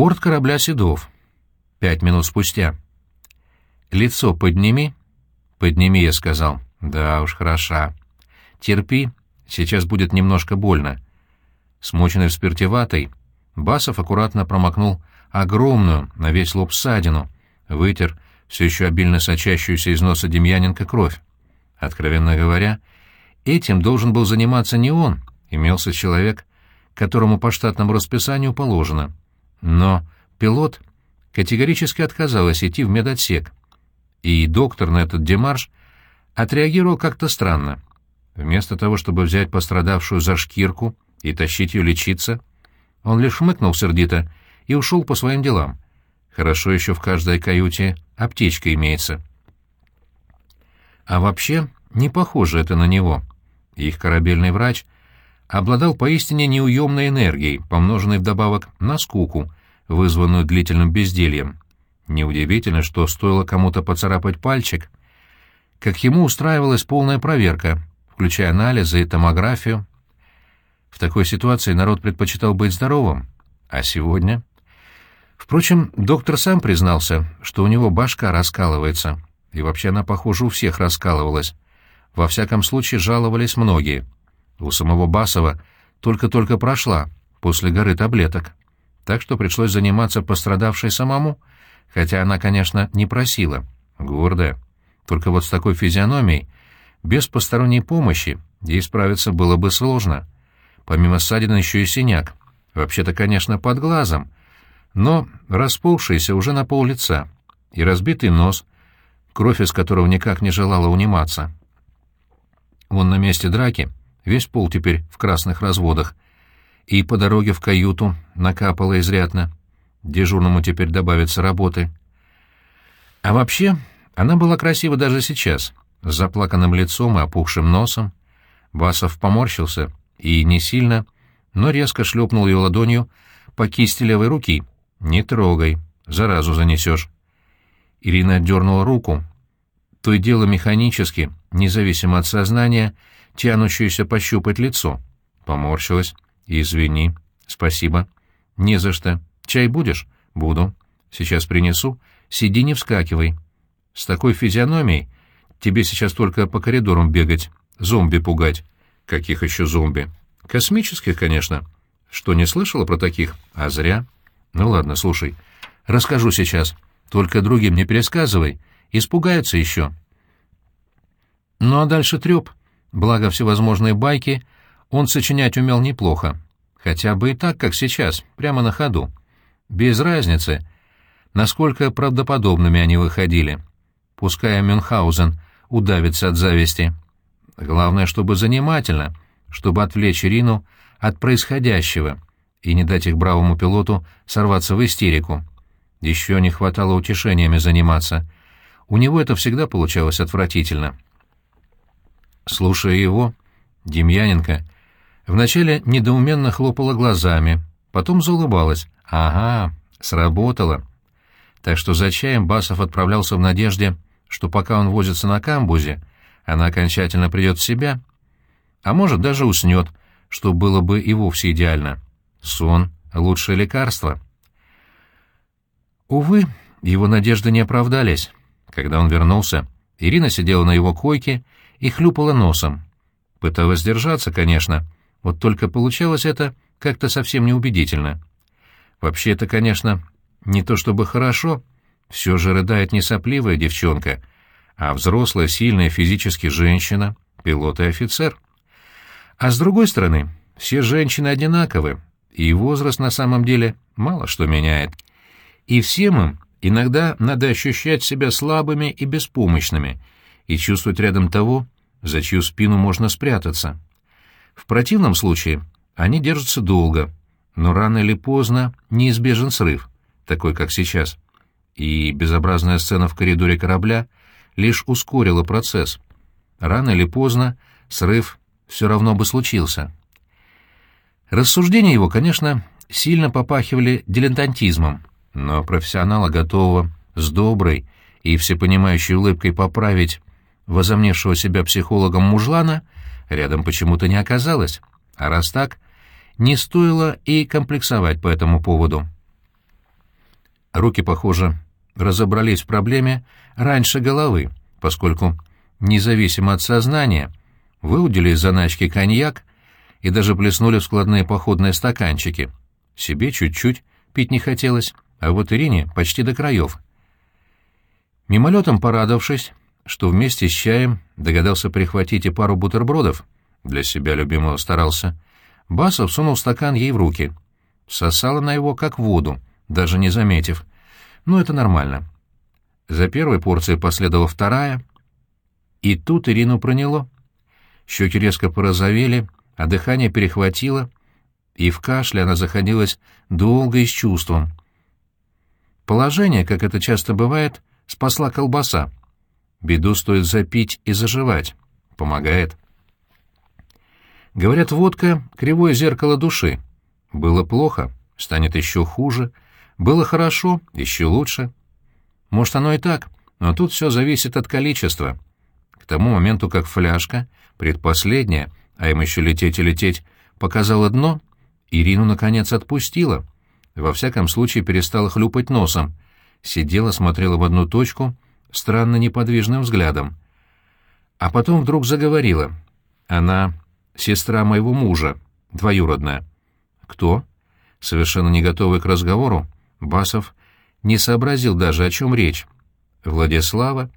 Борт корабля Седов. Пять минут спустя. «Лицо подними». «Подними», — я сказал. «Да уж, хороша. Терпи, сейчас будет немножко больно». Смоченный в спирте ватой, Басов аккуратно промокнул огромную на весь лоб ссадину, вытер все еще обильно сочащуюся из носа Демьяненко кровь. Откровенно говоря, этим должен был заниматься не он, имелся человек, которому по штатному расписанию положено. Но пилот категорически отказалась идти в медотсек, и доктор на этот демарш отреагировал как-то странно. Вместо того, чтобы взять пострадавшую за шкирку и тащить ее лечиться, он лишь хмыкнул сердито и ушел по своим делам. Хорошо еще в каждой каюте аптечка имеется. А вообще, не похоже это на него. Их корабельный врач обладал поистине неуемной энергией, помноженной вдобавок на скуку, вызванную длительным бездельем. Неудивительно, что стоило кому-то поцарапать пальчик, как ему устраивалась полная проверка, включая анализы и томографию. В такой ситуации народ предпочитал быть здоровым. А сегодня... Впрочем, доктор сам признался, что у него башка раскалывается. И вообще она, похоже, у всех раскалывалась. Во всяком случае, жаловались многие. У самого Басова только-только прошла, после горы таблеток. Так что пришлось заниматься пострадавшей самому, хотя она, конечно, не просила. Гордая. Только вот с такой физиономией, без посторонней помощи, ей справиться было бы сложно. Помимо ссадины еще и синяк. Вообще-то, конечно, под глазом, но расползшийся уже на пол лица. И разбитый нос, кровь из которого никак не желала униматься. Вон на месте драки весь пол теперь в красных разводах, и по дороге в каюту накапало изрядно. Дежурному теперь добавится работы. А вообще, она была красива даже сейчас, с заплаканным лицом и опухшим носом. Басов поморщился и не сильно, но резко шлепнул ее ладонью по кисти левой руки. «Не трогай, заразу занесешь». Ирина отдернула руку, то и дело механически, независимо от сознания, тянущуюся пощупать лицо. Поморщилась. «Извини. Спасибо». «Не за что. Чай будешь?» «Буду. Сейчас принесу. Сиди, не вскакивай. С такой физиономией тебе сейчас только по коридорам бегать, зомби пугать». «Каких еще зомби?» «Космических, конечно. Что, не слышала про таких? А зря». «Ну ладно, слушай. Расскажу сейчас. Только другим не пересказывай. Испугаются еще». Ну а дальше треп. Благо всевозможные байки он сочинять умел неплохо. Хотя бы и так, как сейчас, прямо на ходу. Без разницы, насколько правдоподобными они выходили. Пускай Мюнхгаузен удавится от зависти. Главное, чтобы занимательно, чтобы отвлечь Ирину от происходящего и не дать их бравому пилоту сорваться в истерику. Еще не хватало утешениями заниматься. У него это всегда получалось отвратительно. Слушая его, Демьяненко вначале недоуменно хлопала глазами, потом заулыбалась. «Ага, сработало». Так что за чаем Басов отправлялся в надежде, что пока он возится на камбузе, она окончательно придет в себя, а может даже уснет, что было бы и вовсе идеально. Сон — лучшее лекарство. Увы, его надежды не оправдались. Когда он вернулся, Ирина сидела на его койке и хлюпала носом. Пыталась держаться, конечно, вот только получалось это как-то совсем неубедительно. Вообще это, конечно, не то чтобы хорошо, все же рыдает не сопливая девчонка, а взрослая, сильная физически женщина, пилот и офицер. А с другой стороны, все женщины одинаковы, и возраст на самом деле мало что меняет. И всем им иногда надо ощущать себя слабыми и беспомощными — и чувствовать рядом того, за чью спину можно спрятаться. В противном случае они держатся долго, но рано или поздно неизбежен срыв, такой как сейчас. И безобразная сцена в коридоре корабля лишь ускорила процесс. Рано или поздно срыв все равно бы случился. Рассуждения его, конечно, сильно попахивали дилетантизмом, но профессионала, готового с доброй и всепонимающей улыбкой поправить возомневшего себя психологом мужлана рядом почему-то не оказалось, а раз так, не стоило и комплексовать по этому поводу. Руки, похоже, разобрались в проблеме раньше головы, поскольку, независимо от сознания, выудили из заначки коньяк и даже плеснули в складные походные стаканчики. Себе чуть-чуть пить не хотелось, а вот Ирине почти до краев. Мимолетом порадовавшись, что вместе с чаем догадался прихватить и пару бутербродов, для себя любимого старался, Басов сунул стакан ей в руки. Сосала на его как воду, даже не заметив. Ну, это нормально. За первой порцией последовала вторая, и тут Ирину проняло. Щеки резко порозовели, а дыхание перехватило, и в кашле она заходилась долго и с чувством. Положение, как это часто бывает, спасла колбаса. Беду стоит запить и заживать. Помогает. Говорят, водка — кривое зеркало души. Было плохо, станет еще хуже. Было хорошо, еще лучше. Может, оно и так, но тут все зависит от количества. К тому моменту, как фляжка, предпоследняя, а им еще лететь и лететь, показала дно, Ирину, наконец, отпустила. Во всяком случае, перестала хлюпать носом. Сидела, смотрела в одну точку, странно неподвижным взглядом. А потом вдруг заговорила. Она сестра моего мужа, двоюродная. Кто? Совершенно не готовый к разговору, Басов не сообразил даже, о чем речь. Владислава?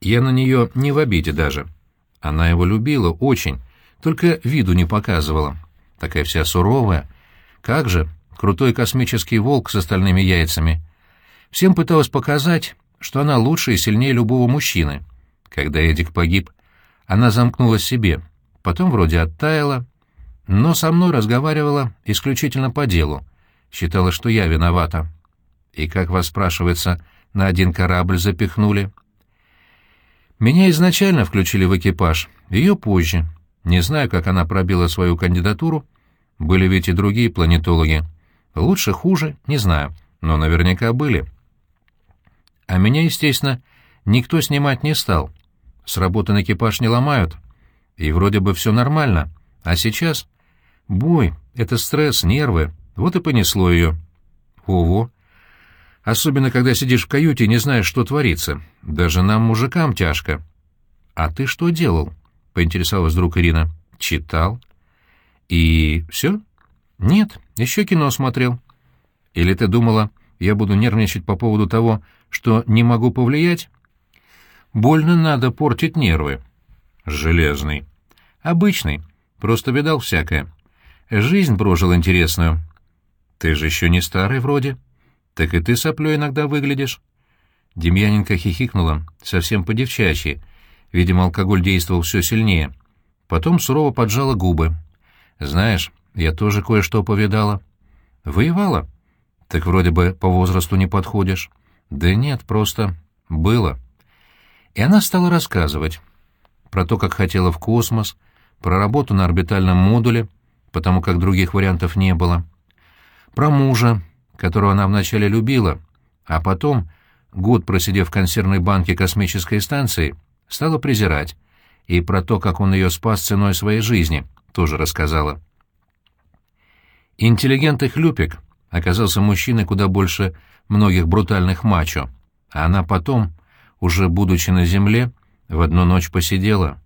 Я на нее не в обиде даже. Она его любила очень, только виду не показывала. Такая вся суровая. Как же, крутой космический волк с остальными яйцами. Всем пыталась показать, что она лучше и сильнее любого мужчины. Когда Эдик погиб, она замкнулась себе, потом вроде оттаяла, но со мной разговаривала исключительно по делу, считала, что я виновата. И, как вас спрашивается, на один корабль запихнули. Меня изначально включили в экипаж, ее позже. Не знаю, как она пробила свою кандидатуру, были ведь и другие планетологи. Лучше, хуже, не знаю, но наверняка были. А меня, естественно, никто снимать не стал. С работы на экипаж не ломают — и вроде бы все нормально. А сейчас... Бой — это стресс, нервы. Вот и понесло ее. Ого. Особенно, когда сидишь в каюте и не знаешь, что творится. Даже нам, мужикам, тяжко. А ты что делал? — поинтересовалась вдруг Ирина. Читал. И все? Нет, еще кино смотрел. Или ты думала, я буду нервничать по поводу того, что не могу повлиять? Больно надо портить нервы. Железный. Обычный. Просто видал всякое. Жизнь прожил интересную. Ты же еще не старый вроде. Так и ты соплей иногда выглядишь. Демьяненко хихикнула, совсем по-девчачьи. Видимо, алкоголь действовал все сильнее. Потом сурово поджала губы. «Знаешь, я тоже кое-что повидала». «Воевала?» «Так вроде бы по возрасту не подходишь». «Да нет, просто было». И она стала рассказывать про то, как хотела в космос, про работу на орбитальном модуле, потому как других вариантов не было, про мужа, которого она вначале любила, а потом, год просидев в консервной банке космической станции, стала презирать, и про то, как он ее спас ценой своей жизни, тоже рассказала. Интеллигент и хлюпик оказался мужчиной куда больше многих брутальных мачо, а она потом, уже будучи на Земле, в одну ночь посидела.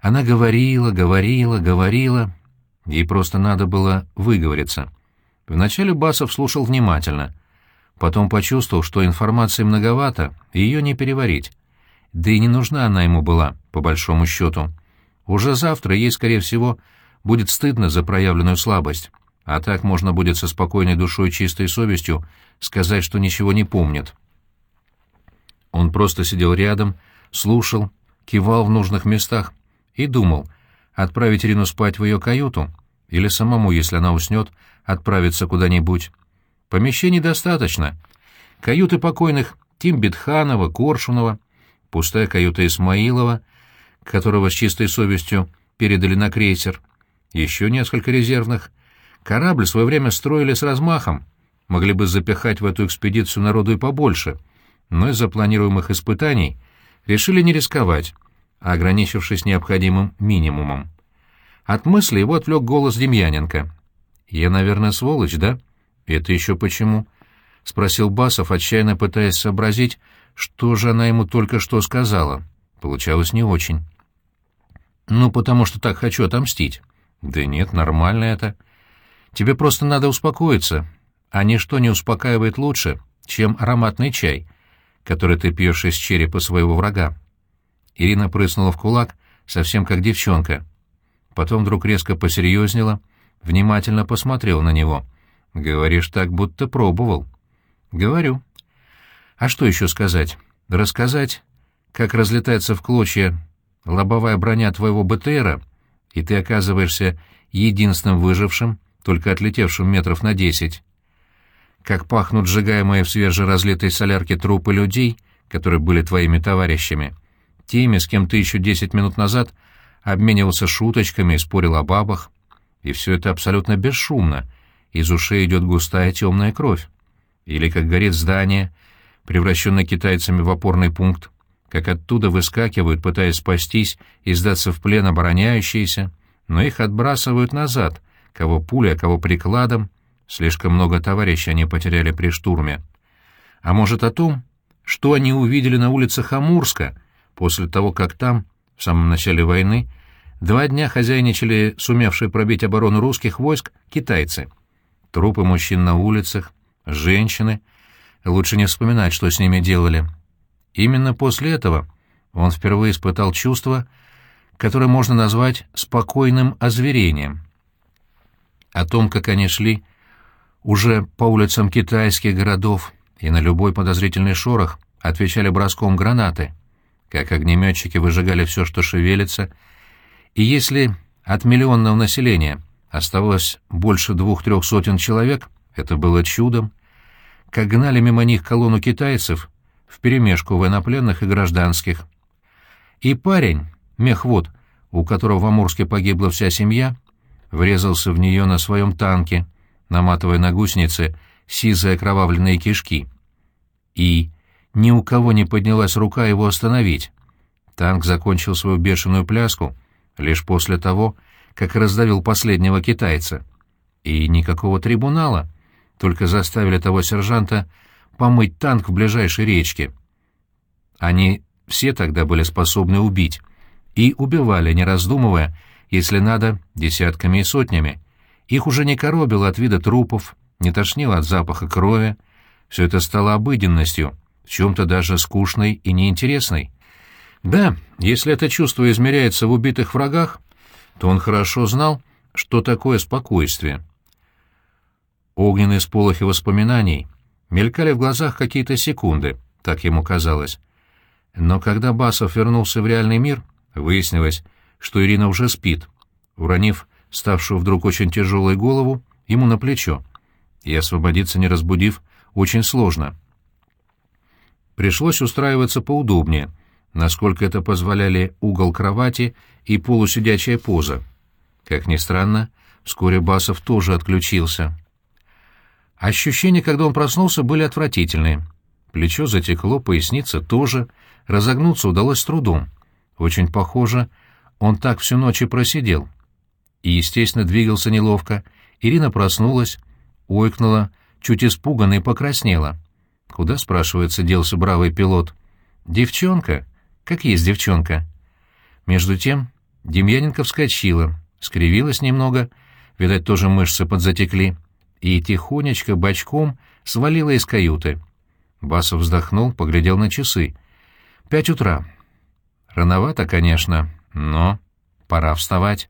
Она говорила, говорила, говорила. Ей просто надо было выговориться. Вначале Басов слушал внимательно. Потом почувствовал, что информации многовато, и ее не переварить. Да и не нужна она ему была, по большому счету. Уже завтра ей, скорее всего, будет стыдно за проявленную слабость. А так можно будет со спокойной душой и чистой совестью сказать, что ничего не помнит. Он просто сидел рядом слушал, кивал в нужных местах и думал, отправить Ирину спать в ее каюту или самому, если она уснет, отправиться куда-нибудь. Помещений достаточно. Каюты покойных Тимбетханова, Коршунова, пустая каюта Исмаилова, которого с чистой совестью передали на крейсер, еще несколько резервных. Корабль в свое время строили с размахом, могли бы запихать в эту экспедицию народу и побольше, но из-за планируемых испытаний решили не рисковать, ограничившись необходимым минимумом. От мысли его отвлек голос Демьяненко. «Я, наверное, сволочь, да?» «Это еще почему?» спросил Басов, отчаянно пытаясь сообразить, что же она ему только что сказала. Получалось не очень. «Ну, потому что так хочу отомстить». «Да нет, нормально это. Тебе просто надо успокоиться. А ничто не успокаивает лучше, чем ароматный чай, который ты пьешь из черепа своего врага». Ирина прыснула в кулак, совсем как девчонка. Потом вдруг резко посерьезнела, внимательно посмотрела на него. «Говоришь так, будто пробовал». «Говорю». «А что еще сказать? Рассказать, как разлетается в клочья лобовая броня твоего БТРа, и ты оказываешься единственным выжившим, только отлетевшим метров на десять. Как пахнут сжигаемые в свежеразлитой солярке трупы людей, которые были твоими товарищами, теми, с кем ты еще десять минут назад обменивался шуточками и спорил о бабах. И все это абсолютно бесшумно, из ушей идет густая темная кровь. Или как горит здание, превращенное китайцами в опорный пункт, как оттуда выскакивают, пытаясь спастись и сдаться в плен обороняющиеся, но их отбрасывают назад, кого пулей, а кого прикладом. Слишком много товарищей они потеряли при штурме. А может о том, что они увидели на улицах Амурска после того, как там, в самом начале войны, два дня хозяйничали сумевшие пробить оборону русских войск китайцы. Трупы мужчин на улицах, женщины. Лучше не вспоминать, что с ними делали. Именно после этого он впервые испытал чувство, которое можно назвать спокойным озверением. О том, как они шли уже по улицам китайских городов и на любой подозрительный шорох отвечали броском гранаты, как огнеметчики выжигали все, что шевелится, и если от миллионного населения оставалось больше двух-трех сотен человек, это было чудом, как гнали мимо них колонну китайцев — вперемешку военнопленных и гражданских. И парень, мехвод, у которого в Амурске погибла вся семья, врезался в нее на своем танке, наматывая на гусеницы сизые окровавленные кишки. И ни у кого не поднялась рука его остановить. Танк закончил свою бешеную пляску лишь после того, как раздавил последнего китайца. И никакого трибунала, только заставили того сержанта помыть танк в ближайшей речке. Они все тогда были способны убить. И убивали, не раздумывая, если надо, десятками и сотнями. Их уже не коробило от вида трупов, не тошнило от запаха крови. Все это стало обыденностью, в чем-то даже скучной и неинтересной. Да, если это чувство измеряется в убитых врагах, то он хорошо знал, что такое спокойствие. Огненные сполохи воспоминаний — Мелькали в глазах какие-то секунды, так ему казалось. Но когда Басов вернулся в реальный мир, выяснилось, что Ирина уже спит, уронив ставшую вдруг очень тяжелой голову ему на плечо. И освободиться не разбудив очень сложно. Пришлось устраиваться поудобнее, насколько это позволяли угол кровати и полусидячая поза. Как ни странно, вскоре Басов тоже отключился. Ощущения, когда он проснулся, были отвратительные. Плечо затекло, поясница тоже. Разогнуться удалось с трудом. Очень похоже, он так всю ночь и просидел. И, естественно, двигался неловко. Ирина проснулась, ойкнула, чуть испуганно и покраснела. Куда, спрашивается, делся бравый пилот? Девчонка? Как есть девчонка? Между тем Демьяненко вскочила, скривилась немного, видать, тоже мышцы подзатекли и тихонечко бочком свалила из каюты. Басов вздохнул, поглядел на часы. «Пять утра. Рановато, конечно, но пора вставать».